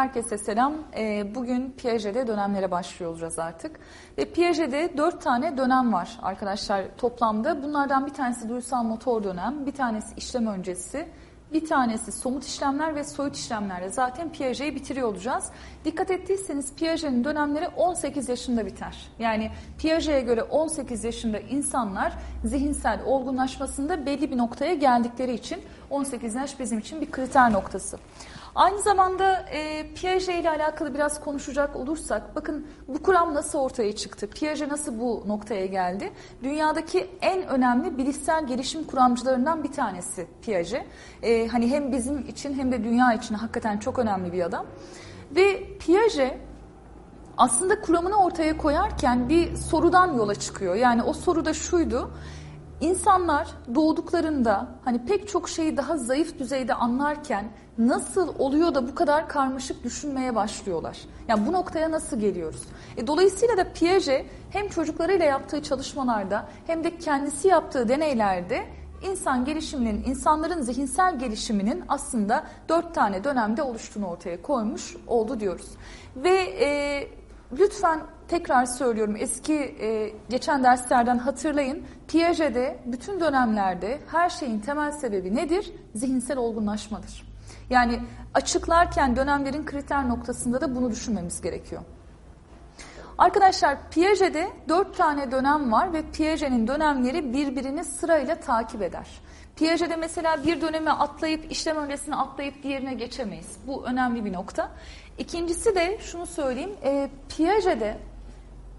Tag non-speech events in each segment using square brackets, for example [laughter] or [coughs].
Herkese selam. Ee, bugün Piaget'de dönemlere başlıyor olacağız artık. Ve Piaget'de dört tane dönem var arkadaşlar toplamda. Bunlardan bir tanesi duysal motor dönem, bir tanesi işlem öncesi, bir tanesi somut işlemler ve soyut işlemlerle zaten Piaget'i bitiriyor olacağız. Dikkat ettiyseniz Piaget'in dönemleri 18 yaşında biter. Yani Piaget'e göre 18 yaşında insanlar zihinsel olgunlaşmasında belli bir noktaya geldikleri için 18 yaş bizim için bir kriter noktası. Aynı zamanda e, Piaget ile alakalı biraz konuşacak olursak, bakın bu kuram nasıl ortaya çıktı? Piaget nasıl bu noktaya geldi? Dünyadaki en önemli bilişsel gelişim kuramcılarından bir tanesi Piaget. E, hani hem bizim için hem de dünya için hakikaten çok önemli bir adam. Ve Piaget aslında kuramını ortaya koyarken bir sorudan yola çıkıyor. Yani o soru da şuydu. İnsanlar doğduklarında hani pek çok şeyi daha zayıf düzeyde anlarken nasıl oluyor da bu kadar karmaşık düşünmeye başlıyorlar? Yani bu noktaya nasıl geliyoruz? E, dolayısıyla da Piaget hem çocuklarıyla yaptığı çalışmalarda hem de kendisi yaptığı deneylerde insan gelişiminin, insanların zihinsel gelişiminin aslında dört tane dönemde oluştuğunu ortaya koymuş oldu diyoruz. Ve e, lütfen tekrar söylüyorum eski e, geçen derslerden hatırlayın. Piaget'de bütün dönemlerde her şeyin temel sebebi nedir? Zihinsel olgunlaşmadır. Yani açıklarken dönemlerin kriter noktasında da bunu düşünmemiz gerekiyor. Arkadaşlar Piaget'de dört tane dönem var ve Piaget'in dönemleri birbirini sırayla takip eder. Piaget'de mesela bir dönemi atlayıp işlem öncesini atlayıp diğerine geçemeyiz. Bu önemli bir nokta. İkincisi de şunu söyleyeyim. E, Piaget'de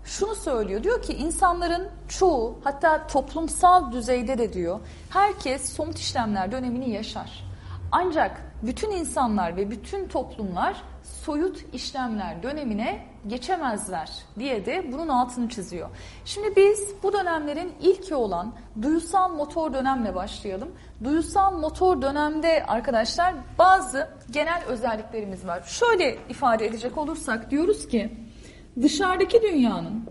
şunu söylüyor. Diyor ki insanların çoğu hatta toplumsal düzeyde de diyor herkes somut işlemler dönemini yaşar. Ancak bütün insanlar ve bütün toplumlar soyut işlemler dönemine geçemezler diye de bunun altını çiziyor. Şimdi biz bu dönemlerin ilki olan duyusal motor dönemle başlayalım. Duyusal motor dönemde arkadaşlar bazı genel özelliklerimiz var. Şöyle ifade edecek olursak diyoruz ki dışarıdaki dünyanın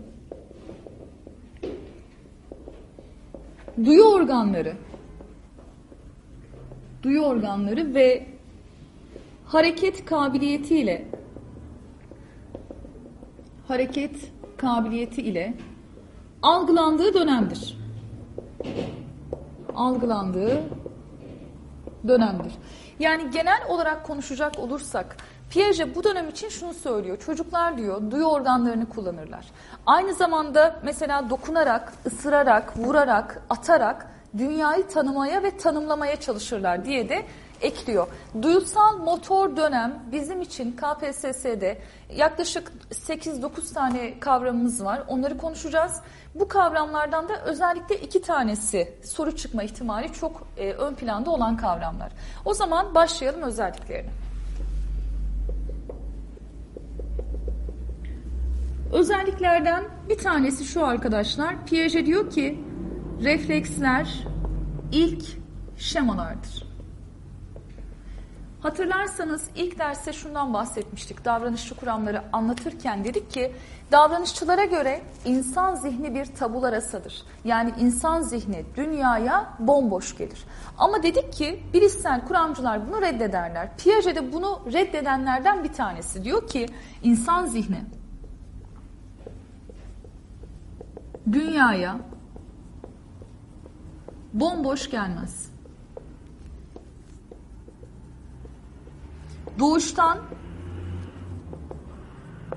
duyu organları duyu organları ve hareket kabiliyeti ile hareket kabiliyeti ile algılandığı dönemdir. Algılandığı dönemdir. Yani genel olarak konuşacak olursak Piaget bu dönem için şunu söylüyor. Çocuklar diyor duyu organlarını kullanırlar. Aynı zamanda mesela dokunarak, ısırarak, vurarak, atarak dünyayı tanımaya ve tanımlamaya çalışırlar diye de ekliyor. Duyusal motor dönem bizim için KPSS'de yaklaşık 8-9 tane kavramımız var. Onları konuşacağız. Bu kavramlardan da özellikle iki tanesi soru çıkma ihtimali çok e, ön planda olan kavramlar. O zaman başlayalım özelliklerine. Özelliklerden bir tanesi şu arkadaşlar. Piaget diyor ki refleksler ilk şemalardır. Hatırlarsanız ilk derste şundan bahsetmiştik. Davranışçı kuramları anlatırken dedik ki davranışçılara göre insan zihni bir tabula rasadır. Yani insan zihni dünyaya bomboş gelir. Ama dedik ki bilişsel kuramcılar bunu reddederler. Piaget de bunu reddedenlerden bir tanesi. Diyor ki insan zihni dünyaya bomboş gelmez. Doğuştan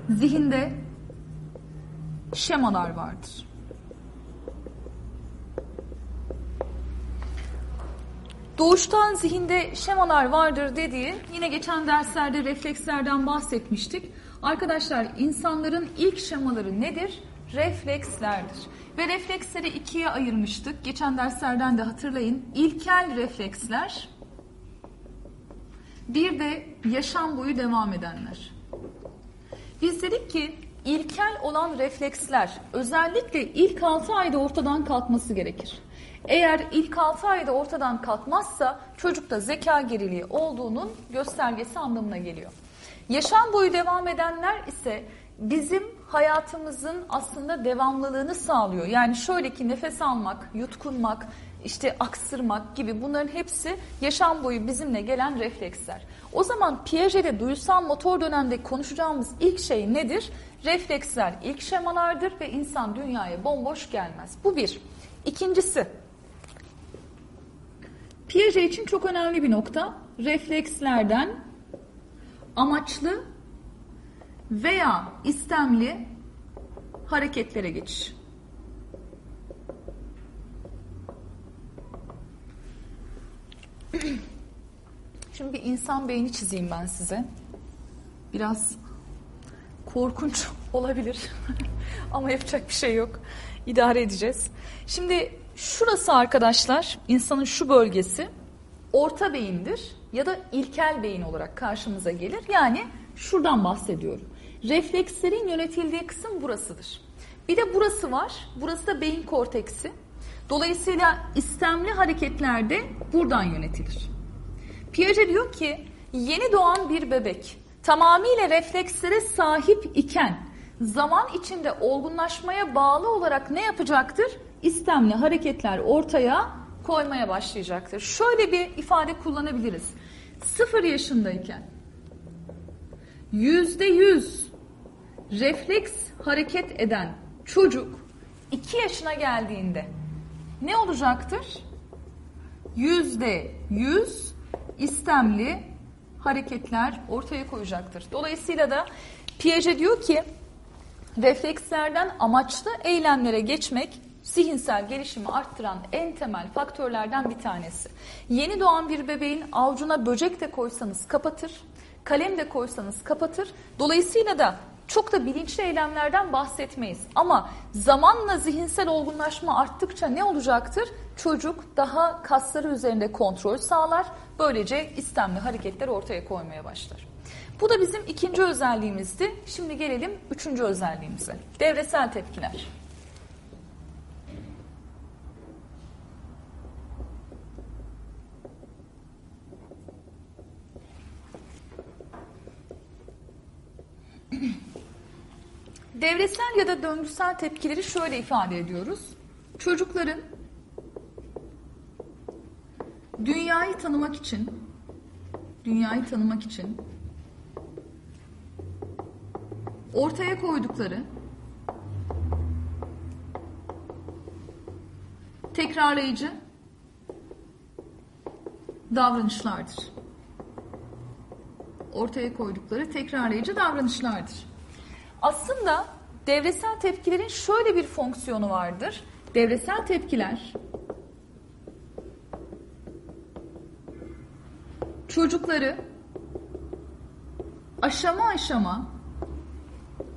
zihinde şemalar vardır. Doğuştan zihinde şemalar vardır dediği yine geçen derslerde reflekslerden bahsetmiştik. Arkadaşlar insanların ilk şemaları nedir? Reflekslerdir. Ve refleksleri ikiye ayırmıştık. Geçen derslerden de hatırlayın. İlkel refleksler bir de yaşam boyu devam edenler. Biz dedik ki ilkel olan refleksler özellikle ilk 6 ayda ortadan kalkması gerekir. Eğer ilk 6 ayda ortadan kalkmazsa çocukta zeka geriliği olduğunun göstergesi anlamına geliyor. Yaşam boyu devam edenler ise bizim hayatımızın aslında devamlılığını sağlıyor. Yani şöyle ki nefes almak, yutkunmak, işte aksırmak gibi bunların hepsi yaşam boyu bizimle gelen refleksler. O zaman Piaget'de duyusal motor dönemde konuşacağımız ilk şey nedir? Refleksler ilk şemalardır ve insan dünyaya bomboş gelmez. Bu bir. İkincisi, Piaget için çok önemli bir nokta. Reflekslerden amaçlı veya istemli hareketlere geçiş. Şimdi bir insan beyni çizeyim ben size. Biraz korkunç [laughs] olabilir [laughs] ama yapacak bir şey yok. İdare edeceğiz. Şimdi şurası arkadaşlar insanın şu bölgesi orta beyindir ya da ilkel beyin olarak karşımıza gelir. Yani şuradan bahsediyorum. Reflekslerin yönetildiği kısım burasıdır. Bir de burası var. Burası da beyin korteksi. Dolayısıyla istemli hareketler de buradan yönetilir. Piaget diyor ki yeni doğan bir bebek tamamıyla reflekslere sahip iken zaman içinde olgunlaşmaya bağlı olarak ne yapacaktır? İstemli hareketler ortaya koymaya başlayacaktır. Şöyle bir ifade kullanabiliriz. Sıfır yaşındayken yüzde yüz refleks hareket eden çocuk iki yaşına geldiğinde ne olacaktır? Yüzde yüz istemli hareketler ortaya koyacaktır. Dolayısıyla da Piaget diyor ki reflekslerden amaçlı eylemlere geçmek zihinsel gelişimi arttıran en temel faktörlerden bir tanesi. Yeni doğan bir bebeğin avucuna böcek de koysanız kapatır, kalem de koysanız kapatır. Dolayısıyla da çok da bilinçli eylemlerden bahsetmeyiz. Ama zamanla zihinsel olgunlaşma arttıkça ne olacaktır? Çocuk daha kasları üzerinde kontrol sağlar. Böylece istemli hareketler ortaya koymaya başlar. Bu da bizim ikinci özelliğimizdi. Şimdi gelelim üçüncü özelliğimize. Devresel tepkiler. Devresel ya da döngüsel tepkileri şöyle ifade ediyoruz. Çocukların dünyayı tanımak için dünyayı tanımak için ortaya koydukları tekrarlayıcı davranışlardır. Ortaya koydukları tekrarlayıcı davranışlardır. Aslında devresel tepkilerin şöyle bir fonksiyonu vardır. Devresel tepkiler çocukları aşama aşama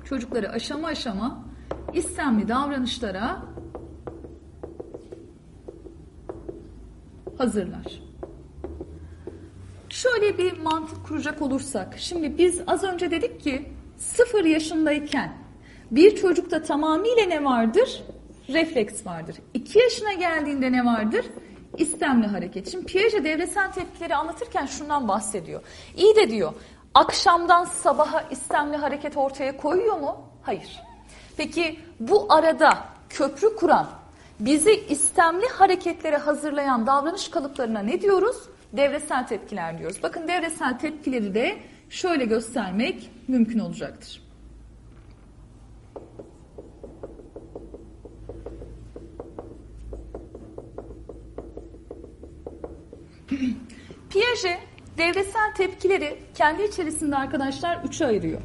çocukları aşama aşama istemli davranışlara hazırlar. Şöyle bir mantık kuracak olursak, şimdi biz az önce dedik ki sıfır yaşındayken bir çocukta tamamıyla ne vardır? Refleks vardır. İki yaşına geldiğinde ne vardır? İstemli hareket. Şimdi Piaget devresel tepkileri anlatırken şundan bahsediyor. İyi de diyor, akşamdan sabaha istemli hareket ortaya koyuyor mu? Hayır. Peki bu arada köprü kuran, bizi istemli hareketlere hazırlayan davranış kalıplarına ne diyoruz? Devresel tepkiler diyoruz. Bakın devresel tepkileri de şöyle göstermek mümkün olacaktır. Piaget devresel tepkileri kendi içerisinde arkadaşlar üçe ayırıyor.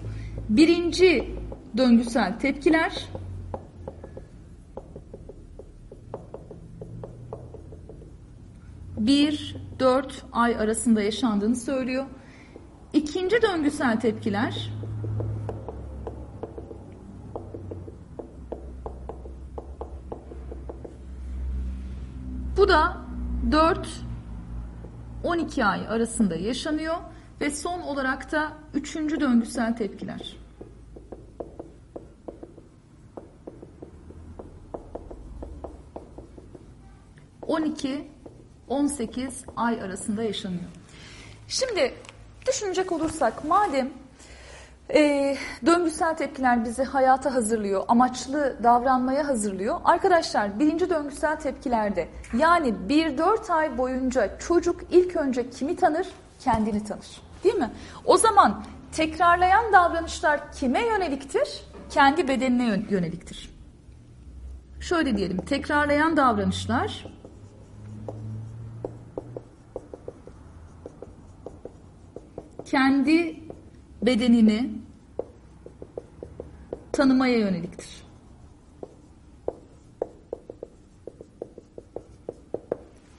Birinci döngüsel tepkiler, bir dört ay arasında yaşandığını söylüyor. İkinci döngüsel tepkiler bu da 4 12 ay arasında yaşanıyor ve son olarak da üçüncü döngüsel tepkiler. ...12 18 ay arasında yaşanıyor. Şimdi düşünecek olursak madem Ee, döngüsel tepkiler bizi hayata hazırlıyor, amaçlı davranmaya hazırlıyor. Arkadaşlar birinci döngüsel tepkilerde yani 1-4 ay boyunca çocuk ilk önce kimi tanır? Kendini tanır. Değil mi? O zaman tekrarlayan davranışlar kime yöneliktir? Kendi bedenine yöneliktir. Şöyle diyelim, tekrarlayan davranışlar kendi bedenini tanımaya yöneliktir.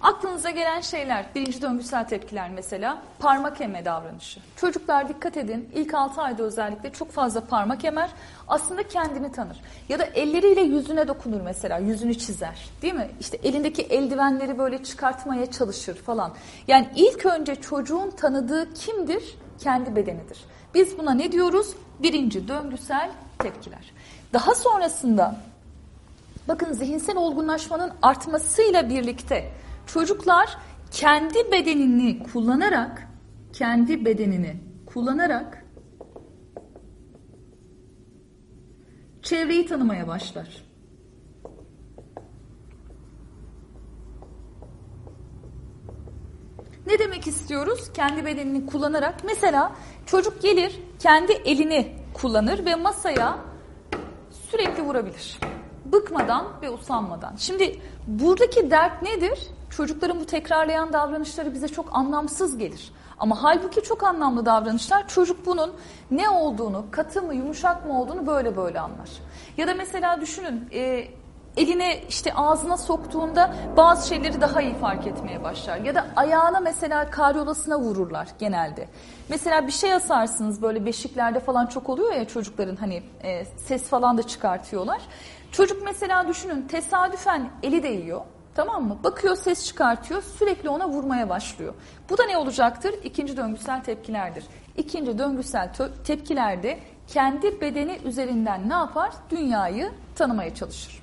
Aklınıza gelen şeyler, birinci döngüsel tepkiler mesela parmak emme davranışı. Çocuklar dikkat edin ilk 6 ayda özellikle çok fazla parmak emer aslında kendini tanır. Ya da elleriyle yüzüne dokunur mesela yüzünü çizer değil mi? İşte elindeki eldivenleri böyle çıkartmaya çalışır falan. Yani ilk önce çocuğun tanıdığı kimdir? Kendi bedenidir. Biz buna ne diyoruz? Birinci döngüsel tepkiler. Daha sonrasında bakın zihinsel olgunlaşmanın artmasıyla birlikte çocuklar kendi bedenini kullanarak kendi bedenini kullanarak çevreyi tanımaya başlar. Ne demek istiyoruz? Kendi bedenini kullanarak mesela çocuk gelir kendi elini kullanır ve masaya sürekli vurabilir. Bıkmadan ve usanmadan. Şimdi buradaki dert nedir? Çocukların bu tekrarlayan davranışları bize çok anlamsız gelir. Ama halbuki çok anlamlı davranışlar çocuk bunun ne olduğunu, katı mı yumuşak mı olduğunu böyle böyle anlar. Ya da mesela düşünün e, eline işte ağzına soktuğunda bazı şeyleri daha iyi fark etmeye başlar. Ya da ayağına mesela karyolasına vururlar genelde. Mesela bir şey asarsınız böyle beşiklerde falan çok oluyor ya çocukların hani e, ses falan da çıkartıyorlar. Çocuk mesela düşünün tesadüfen eli değiyor. Tamam mı? Bakıyor ses çıkartıyor sürekli ona vurmaya başlıyor. Bu da ne olacaktır? İkinci döngüsel tepkilerdir. İkinci döngüsel tepkilerde kendi bedeni üzerinden ne yapar? Dünyayı tanımaya çalışır.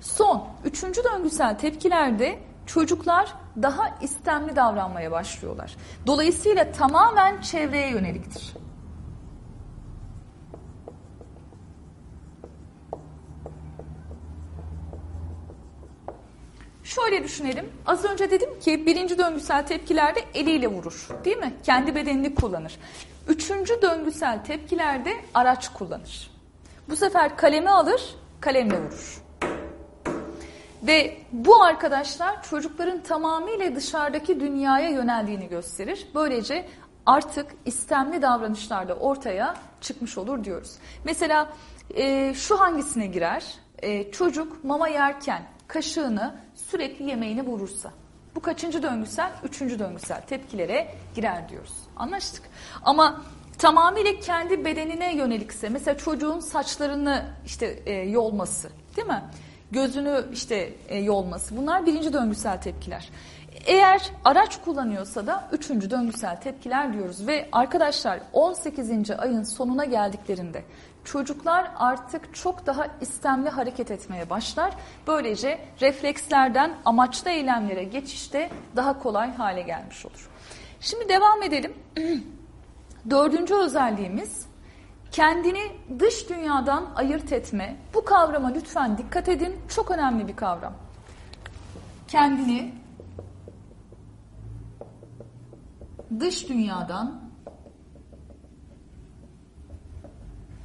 Son, üçüncü döngüsel tepkilerde çocuklar daha istemli davranmaya başlıyorlar. Dolayısıyla tamamen çevreye yöneliktir. Şöyle düşünelim. Az önce dedim ki birinci döngüsel tepkilerde eliyle vurur. Değil mi? Kendi bedenini kullanır. Üçüncü döngüsel tepkilerde araç kullanır. Bu sefer kalemi alır, kalemle vurur. Ve bu arkadaşlar çocukların tamamıyla dışarıdaki dünyaya yöneldiğini gösterir. Böylece artık istemli davranışlar da ortaya çıkmış olur diyoruz. Mesela e, şu hangisine girer? E, çocuk mama yerken kaşığını sürekli yemeğini vurursa. Bu kaçıncı döngüsel? Üçüncü döngüsel tepkilere girer diyoruz. Anlaştık. Ama tamamıyla kendi bedenine yönelikse mesela çocuğun saçlarını işte e, yolması değil mi? Gözünü işte e, yolması bunlar birinci döngüsel tepkiler. Eğer araç kullanıyorsa da üçüncü döngüsel tepkiler diyoruz ve arkadaşlar 18. ayın sonuna geldiklerinde çocuklar artık çok daha istemli hareket etmeye başlar. Böylece reflekslerden amaçlı eylemlere geçişte daha kolay hale gelmiş olur. Şimdi devam edelim. [clears throat] Dördüncü özelliğimiz kendini dış dünyadan ayırt etme. Bu kavrama lütfen dikkat edin. Çok önemli bir kavram. Kendini dış dünyadan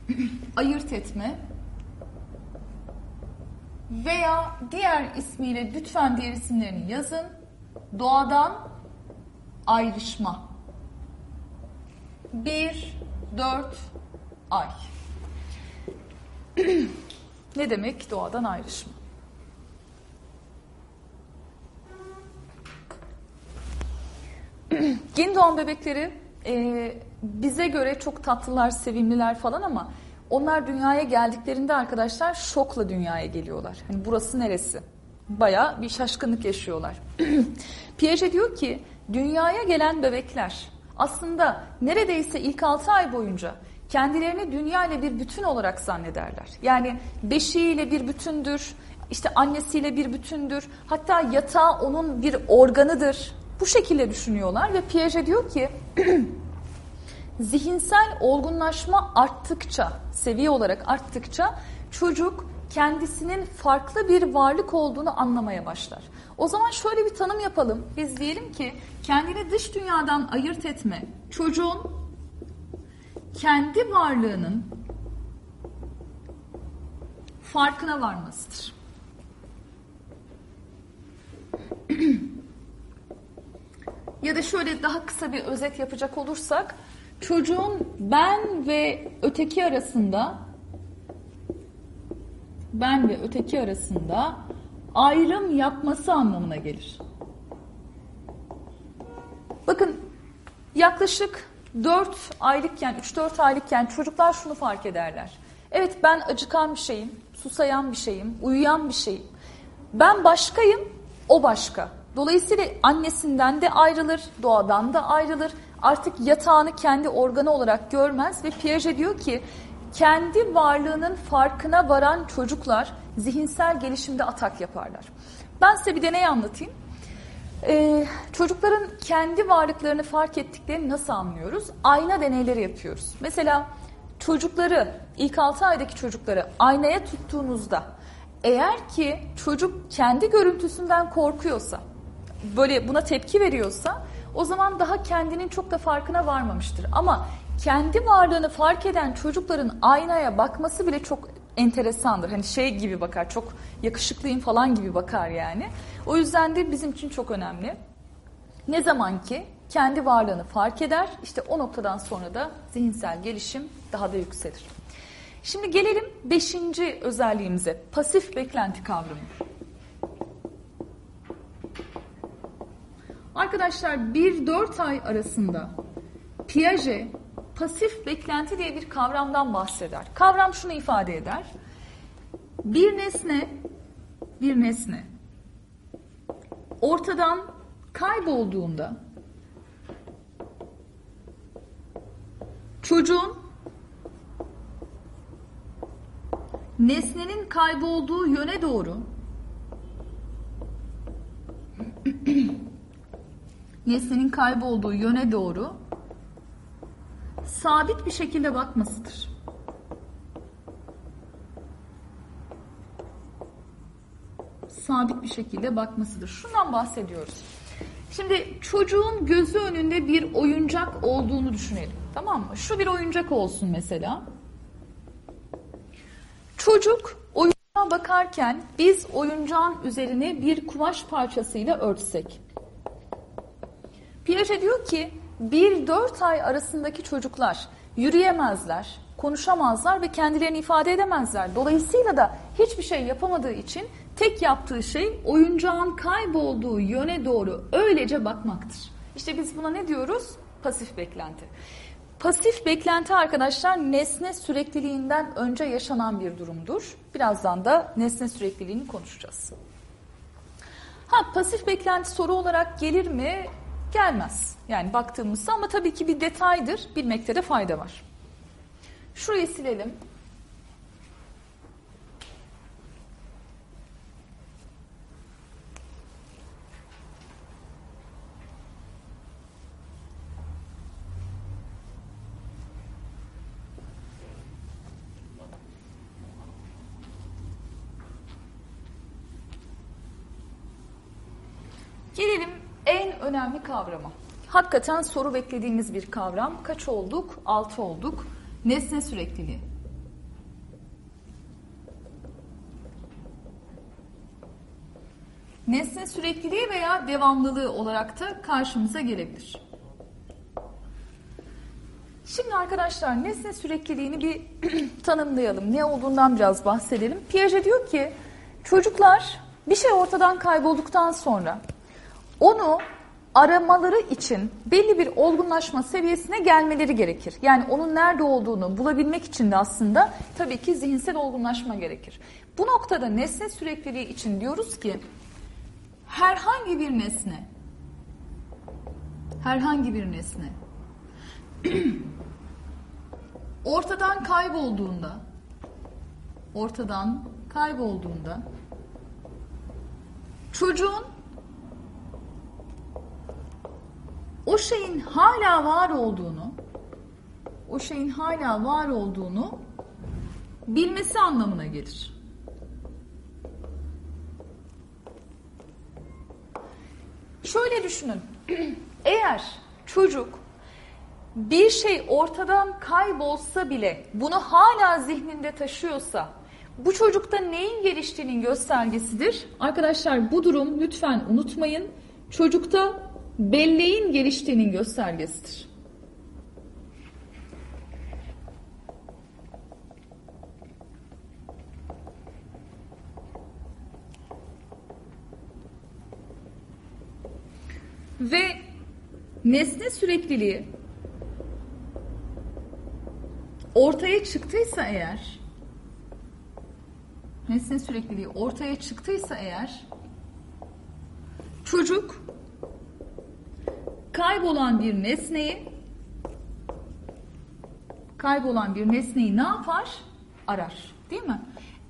[clears throat] ayırt etme veya diğer ismiyle lütfen diğer isimlerini yazın. Doğadan ayrışma. 1 4 ay. [clears throat] ne demek doğadan ayrışma? [clears throat] Yeni doğan bebekleri e, bize göre çok tatlılar, sevimliler falan ama onlar dünyaya geldiklerinde arkadaşlar şokla dünyaya geliyorlar. Hani burası neresi? Baya bir şaşkınlık yaşıyorlar. [clears throat] Piaget diyor ki dünyaya gelen bebekler aslında neredeyse ilk 6 ay boyunca kendilerini dünya ile bir bütün olarak zannederler. Yani beşiğiyle bir bütündür, işte annesiyle bir bütündür, hatta yatağı onun bir organıdır. Bu şekilde düşünüyorlar ve Piaget diyor ki [clears throat] zihinsel olgunlaşma arttıkça, seviye olarak arttıkça çocuk kendisinin farklı bir varlık olduğunu anlamaya başlar. O zaman şöyle bir tanım yapalım. Biz diyelim ki kendini dış dünyadan ayırt etme. Çocuğun kendi varlığının farkına varmasıdır. [clears throat] ya da şöyle daha kısa bir özet yapacak olursak çocuğun ben ve öteki arasında ben ve öteki arasında ayrım yapması anlamına gelir. Bakın yaklaşık 4 aylıkken, 3-4 aylıkken çocuklar şunu fark ederler. Evet ben acıkan bir şeyim, susayan bir şeyim, uyuyan bir şeyim. Ben başkayım, o başka. Dolayısıyla annesinden de ayrılır, doğadan da ayrılır. Artık yatağını kendi organı olarak görmez ve Piaget diyor ki kendi varlığının farkına varan çocuklar zihinsel gelişimde atak yaparlar. Ben size bir deney anlatayım. Ee, çocukların kendi varlıklarını fark ettiklerini nasıl anlıyoruz? Ayna deneyleri yapıyoruz. Mesela çocukları, ilk 6 aydaki çocukları aynaya tuttuğunuzda eğer ki çocuk kendi görüntüsünden korkuyorsa, böyle buna tepki veriyorsa o zaman daha kendinin çok da farkına varmamıştır. Ama kendi varlığını fark eden çocukların aynaya bakması bile çok enteresandır. Hani şey gibi bakar, çok yakışıklıyım falan gibi bakar yani. O yüzden de bizim için çok önemli. Ne zaman ki kendi varlığını fark eder, işte o noktadan sonra da zihinsel gelişim daha da yükselir. Şimdi gelelim beşinci özelliğimize, pasif beklenti kavramı. Arkadaşlar 1-4 ay arasında Piaget pasif beklenti diye bir kavramdan bahseder. Kavram şunu ifade eder. Bir nesne, bir nesne ortadan kaybolduğunda çocuğun nesnenin kaybolduğu yöne doğru [clears throat] nesnenin kaybolduğu yöne doğru sabit bir şekilde bakmasıdır. Sabit bir şekilde bakmasıdır. Şundan bahsediyoruz. Şimdi çocuğun gözü önünde bir oyuncak olduğunu düşünelim. Tamam mı? Şu bir oyuncak olsun mesela. Çocuk oyuncağa bakarken biz oyuncağın üzerine bir kumaş parçasıyla örtsek. Piaget diyor ki 1-4 ay arasındaki çocuklar yürüyemezler, konuşamazlar ve kendilerini ifade edemezler. Dolayısıyla da hiçbir şey yapamadığı için tek yaptığı şey oyuncağın kaybolduğu yöne doğru öylece bakmaktır. İşte biz buna ne diyoruz? Pasif beklenti. Pasif beklenti arkadaşlar nesne sürekliliğinden önce yaşanan bir durumdur. Birazdan da nesne sürekliliğini konuşacağız. Ha pasif beklenti soru olarak gelir mi? Gelmez. Yani baktığımızda ama tabii ki bir detaydır. Bilmekte de fayda var. Şurayı silelim. Gelelim en önemli kavrama. Hakikaten soru beklediğimiz bir kavram. Kaç olduk? Altı olduk. Nesne sürekliliği. Nesne sürekliliği veya devamlılığı olarak da karşımıza gelebilir. Şimdi arkadaşlar nesne sürekliliğini bir [clears throat] tanımlayalım. Ne olduğundan biraz bahsedelim. Piaget diyor ki çocuklar bir şey ortadan kaybolduktan sonra onu aramaları için belli bir olgunlaşma seviyesine gelmeleri gerekir. Yani onun nerede olduğunu bulabilmek için de aslında tabii ki zihinsel olgunlaşma gerekir. Bu noktada nesne sürekliliği için diyoruz ki herhangi bir nesne herhangi bir nesne [clears throat] ortadan kaybolduğunda ortadan kaybolduğunda çocuğun o şeyin hala var olduğunu o şeyin hala var olduğunu bilmesi anlamına gelir. Şöyle düşünün. [clears throat] Eğer çocuk bir şey ortadan kaybolsa bile bunu hala zihninde taşıyorsa bu çocukta neyin geliştiğinin göstergesidir? Arkadaşlar bu durum lütfen unutmayın. Çocukta belleğin geliştiğinin göstergesidir. Ve nesne sürekliliği ortaya çıktıysa eğer nesne sürekliliği ortaya çıktıysa eğer çocuk kaybolan bir nesneyi kaybolan bir nesneyi ne yapar? Arar. Değil mi?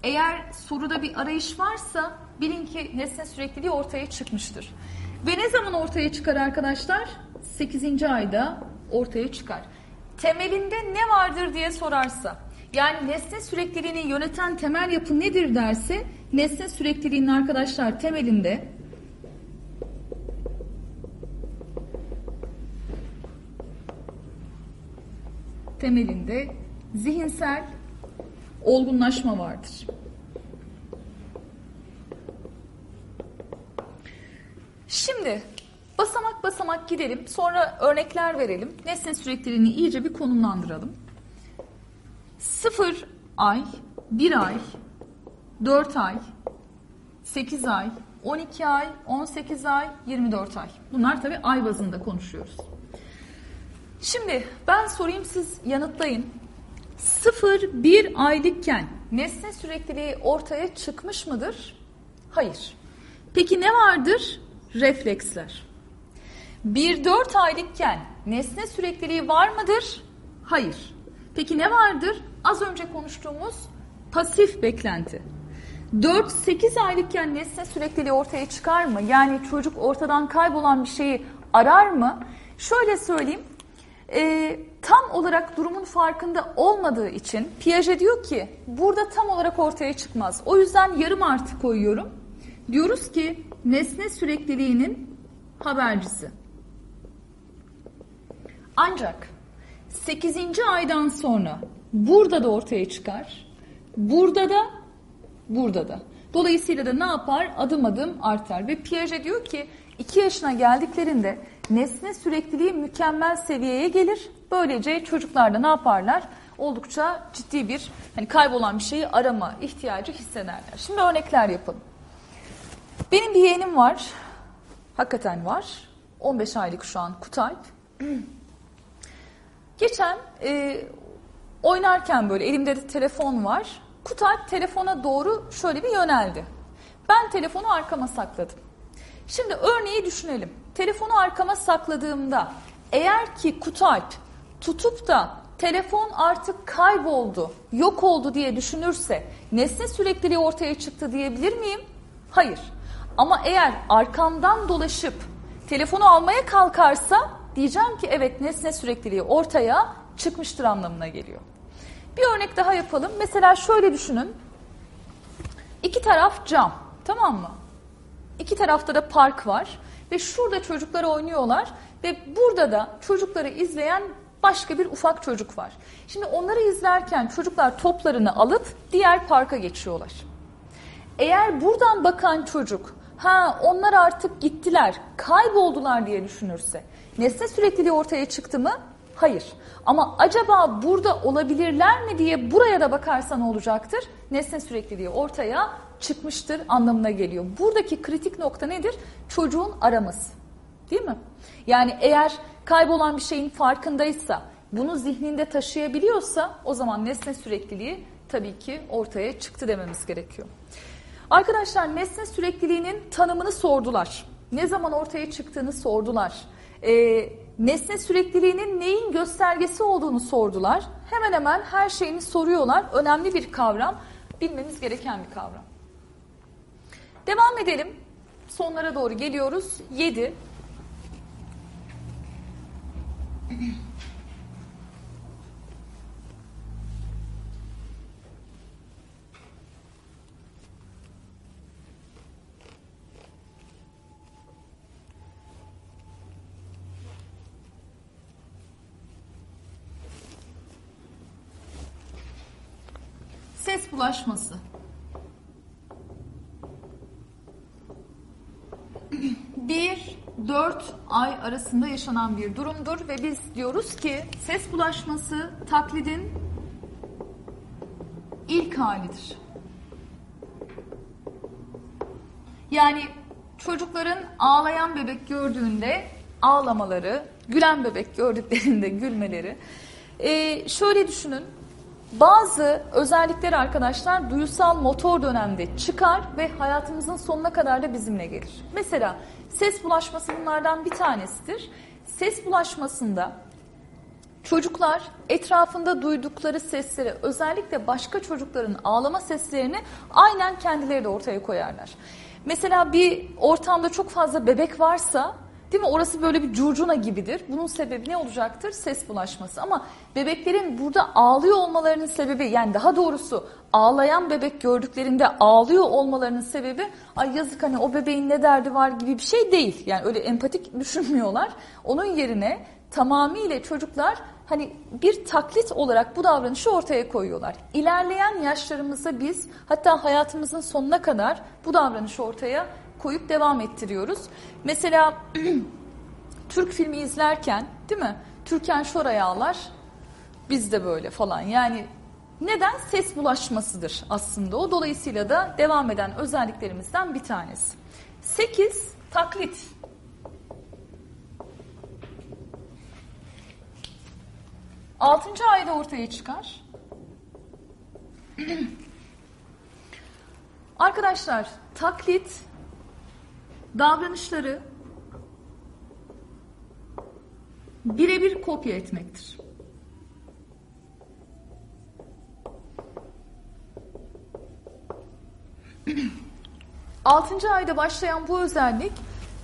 Eğer soruda bir arayış varsa bilin ki nesne sürekliliği ortaya çıkmıştır. Ve ne zaman ortaya çıkar arkadaşlar? 8. ayda ortaya çıkar. Temelinde ne vardır diye sorarsa, yani nesne sürekliliğini yöneten temel yapı nedir derse, nesne sürekliliğinin arkadaşlar temelinde temelinde zihinsel olgunlaşma vardır. Şimdi basamak basamak gidelim. Sonra örnekler verelim. Nesne sürekliliğini iyice bir konumlandıralım. 0 ay, 1 ay, 4 ay, 8 ay, 12 ay, 18 ay, 24 ay. Bunlar tabii ay bazında konuşuyoruz. Şimdi ben sorayım siz yanıtlayın. 0-1 aylıkken nesne sürekliliği ortaya çıkmış mıdır? Hayır. Peki ne vardır? Refleksler. 1-4 aylıkken nesne sürekliliği var mıdır? Hayır. Peki ne vardır? Az önce konuştuğumuz pasif beklenti. 4-8 aylıkken nesne sürekliliği ortaya çıkar mı? Yani çocuk ortadan kaybolan bir şeyi arar mı? Şöyle söyleyeyim. E, tam olarak durumun farkında olmadığı için Piaget diyor ki burada tam olarak ortaya çıkmaz. O yüzden yarım artı koyuyorum. Diyoruz ki nesne sürekliliğinin habercisi. Ancak 8. aydan sonra burada da ortaya çıkar. Burada da, burada da. Dolayısıyla da ne yapar? Adım adım artar. Ve Piaget diyor ki 2 yaşına geldiklerinde nesne sürekliliği mükemmel seviyeye gelir. Böylece çocuklar da ne yaparlar? Oldukça ciddi bir hani kaybolan bir şeyi arama ihtiyacı hissederler. Şimdi örnekler yapalım. Benim bir yeğenim var. Hakikaten var. 15 aylık şu an Kutay. [clears throat] Geçen e, oynarken böyle elimde de telefon var. Kutay telefona doğru şöyle bir yöneldi. Ben telefonu arkama sakladım. Şimdi örneği düşünelim. Telefonu arkama sakladığımda eğer ki Kutay tutup da telefon artık kayboldu, yok oldu diye düşünürse nesne sürekliliği ortaya çıktı diyebilir miyim? Hayır. Ama eğer arkamdan dolaşıp telefonu almaya kalkarsa diyeceğim ki evet nesne sürekliliği ortaya çıkmıştır anlamına geliyor. Bir örnek daha yapalım. Mesela şöyle düşünün. İki taraf cam. Tamam mı? İki tarafta da park var. Ve şurada çocuklar oynuyorlar. Ve burada da çocukları izleyen başka bir ufak çocuk var. Şimdi onları izlerken çocuklar toplarını alıp diğer parka geçiyorlar. Eğer buradan bakan çocuk ha onlar artık gittiler, kayboldular diye düşünürse nesne sürekliliği ortaya çıktı mı? Hayır. Ama acaba burada olabilirler mi diye buraya da bakarsa ne olacaktır? Nesne sürekliliği ortaya çıkmıştır anlamına geliyor. Buradaki kritik nokta nedir? Çocuğun araması. Değil mi? Yani eğer kaybolan bir şeyin farkındaysa, bunu zihninde taşıyabiliyorsa o zaman nesne sürekliliği tabii ki ortaya çıktı dememiz gerekiyor. Arkadaşlar nesne sürekliliğinin tanımını sordular. Ne zaman ortaya çıktığını sordular. Ee, nesne sürekliliğinin neyin göstergesi olduğunu sordular. Hemen hemen her şeyini soruyorlar. Önemli bir kavram, bilmemiz gereken bir kavram. Devam edelim. Sonlara doğru geliyoruz. 7. Ses bulaşması. Bir, dört ay arasında yaşanan bir durumdur ve biz diyoruz ki ses bulaşması taklidin ilk halidir. Yani çocukların ağlayan bebek gördüğünde ağlamaları, gülen bebek gördüklerinde [laughs] gülmeleri. Ee, şöyle düşünün, bazı özellikler arkadaşlar duyusal motor dönemde çıkar ve hayatımızın sonuna kadar da bizimle gelir. Mesela ses bulaşması bunlardan bir tanesidir. Ses bulaşmasında çocuklar etrafında duydukları sesleri özellikle başka çocukların ağlama seslerini aynen kendileri de ortaya koyarlar. Mesela bir ortamda çok fazla bebek varsa Değil mi? Orası böyle bir curcuna gibidir. Bunun sebebi ne olacaktır? Ses bulaşması. Ama bebeklerin burada ağlıyor olmalarının sebebi yani daha doğrusu ağlayan bebek gördüklerinde ağlıyor olmalarının sebebi ay yazık hani o bebeğin ne derdi var gibi bir şey değil. Yani öyle empatik [laughs] düşünmüyorlar. Onun yerine tamamıyla çocuklar hani bir taklit olarak bu davranışı ortaya koyuyorlar. İlerleyen yaşlarımızda biz hatta hayatımızın sonuna kadar bu davranışı ortaya koyup devam ettiriyoruz. Mesela [clears throat] Türk filmi izlerken değil mi? Türkan Şoray ağlar, biz de böyle falan. Yani neden? Ses bulaşmasıdır aslında o. Dolayısıyla da devam eden özelliklerimizden bir tanesi. 8. Taklit. Altıncı ayda ortaya çıkar. [clears throat] Arkadaşlar taklit davranışları birebir kopya etmektir. [clears throat] Altıncı ayda başlayan bu özellik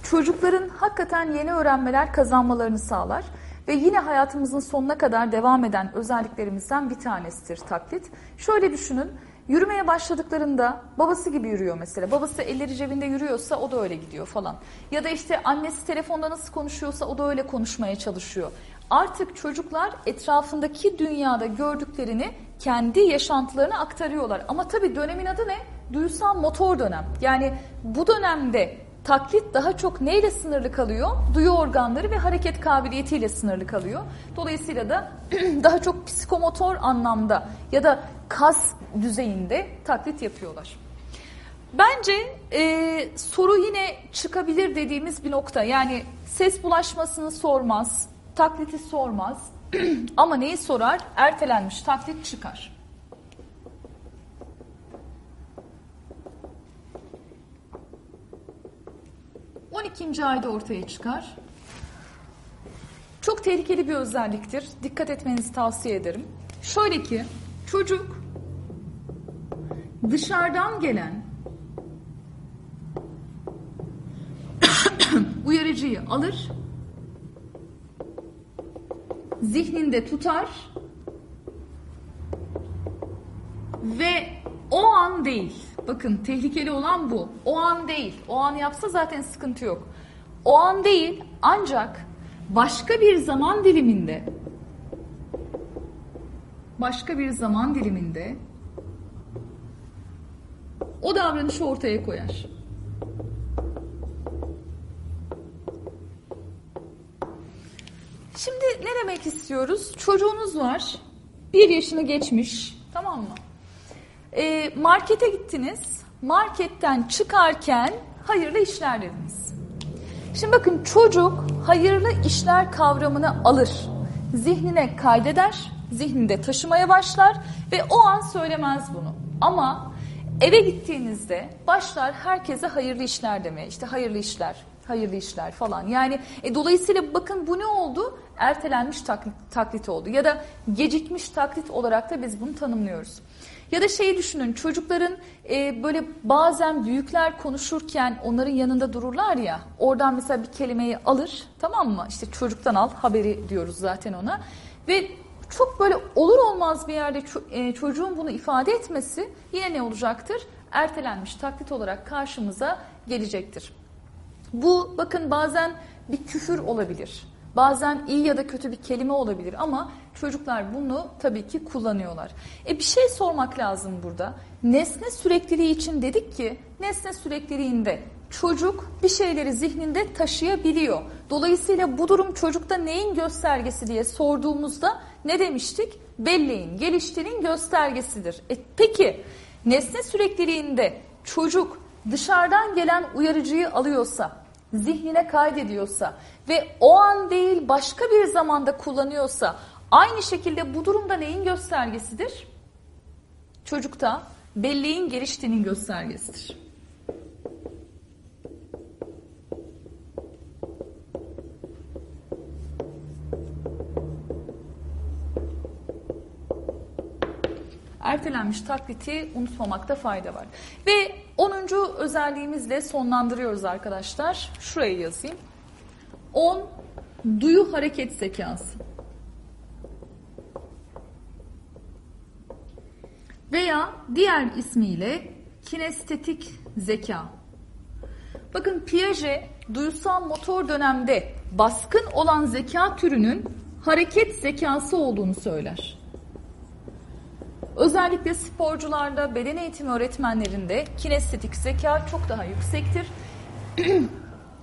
çocukların hakikaten yeni öğrenmeler kazanmalarını sağlar ve yine hayatımızın sonuna kadar devam eden özelliklerimizden bir tanesidir taklit. Şöyle düşünün, Yürümeye başladıklarında babası gibi yürüyor mesela. Babası elleri cebinde yürüyorsa o da öyle gidiyor falan. Ya da işte annesi telefonda nasıl konuşuyorsa o da öyle konuşmaya çalışıyor. Artık çocuklar etrafındaki dünyada gördüklerini kendi yaşantılarına aktarıyorlar. Ama tabii dönemin adı ne? Duyusal motor dönem. Yani bu dönemde taklit daha çok neyle sınırlı kalıyor? Duyu organları ve hareket kabiliyetiyle sınırlı kalıyor. Dolayısıyla da [clears throat] daha çok psikomotor anlamda ya da kas düzeyinde taklit yapıyorlar. Bence e, soru yine çıkabilir dediğimiz bir nokta. Yani ses bulaşmasını sormaz, takliti sormaz [clears throat] ama neyi sorar? Ertelenmiş taklit çıkar. 12. ayda ortaya çıkar. Çok tehlikeli bir özelliktir. Dikkat etmenizi tavsiye ederim. Şöyle ki çocuk dışarıdan gelen [coughs] uyarıcıyı alır, zihninde tutar ve o an değil, Bakın tehlikeli olan bu. O an değil. O an yapsa zaten sıkıntı yok. O an değil ancak başka bir zaman diliminde başka bir zaman diliminde o davranışı ortaya koyar. Şimdi ne demek istiyoruz? Çocuğunuz var. Bir yaşını geçmiş. Tamam mı? E, markete gittiniz. Marketten çıkarken hayırlı işler dediniz. Şimdi bakın çocuk hayırlı işler kavramını alır. Zihnine kaydeder, zihninde taşımaya başlar ve o an söylemez bunu. Ama eve gittiğinizde başlar herkese hayırlı işler demeye. İşte hayırlı işler, hayırlı işler falan. Yani e, dolayısıyla bakın bu ne oldu? Ertelenmiş taklit, taklit oldu ya da gecikmiş taklit olarak da biz bunu tanımlıyoruz. Ya da şeyi düşünün çocukların e, böyle bazen büyükler konuşurken onların yanında dururlar ya oradan mesela bir kelimeyi alır tamam mı işte çocuktan al haberi diyoruz zaten ona ve çok böyle olur olmaz bir yerde e, çocuğun bunu ifade etmesi yine ne olacaktır? Ertelenmiş taklit olarak karşımıza gelecektir. Bu bakın bazen bir küfür olabilir. Bazen iyi ya da kötü bir kelime olabilir ama çocuklar bunu tabii ki kullanıyorlar. E bir şey sormak lazım burada. Nesne sürekliliği için dedik ki nesne sürekliliğinde çocuk bir şeyleri zihninde taşıyabiliyor. Dolayısıyla bu durum çocukta neyin göstergesi diye sorduğumuzda ne demiştik? Belleğin, geliştiğinin göstergesidir. E peki nesne sürekliliğinde çocuk dışarıdan gelen uyarıcıyı alıyorsa, zihnine kaydediyorsa ve o an değil başka bir zamanda kullanıyorsa aynı şekilde bu durumda neyin göstergesidir? Çocukta belleğin geliştiğinin göstergesidir. ertelenmiş takliti unutmamakta fayda var. Ve 10. özelliğimizle sonlandırıyoruz arkadaşlar. Şuraya yazayım. 10 duyu hareket zekası. Veya diğer ismiyle kinestetik zeka. Bakın Piaget duyusal motor dönemde baskın olan zeka türünün hareket zekası olduğunu söyler. Özellikle sporcularda, beden eğitimi öğretmenlerinde kinestetik zeka çok daha yüksektir. [clears throat]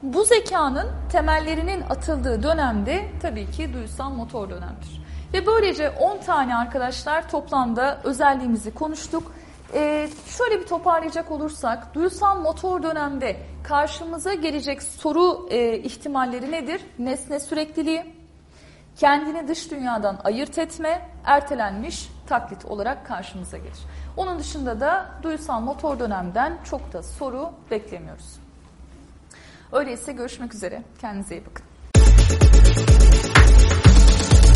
Bu zekanın temellerinin atıldığı dönemde tabii ki duysal motor dönemdir. Ve böylece 10 tane arkadaşlar toplamda özelliğimizi konuştuk. Ee, şöyle bir toparlayacak olursak, duyusal motor dönemde karşımıza gelecek soru e, ihtimalleri nedir? Nesne sürekliliği, kendini dış dünyadan ayırt etme, ertelenmiş taklit olarak karşımıza gelir. Onun dışında da duysal motor dönemden çok da soru beklemiyoruz. Öyleyse görüşmek üzere. Kendinize iyi bakın.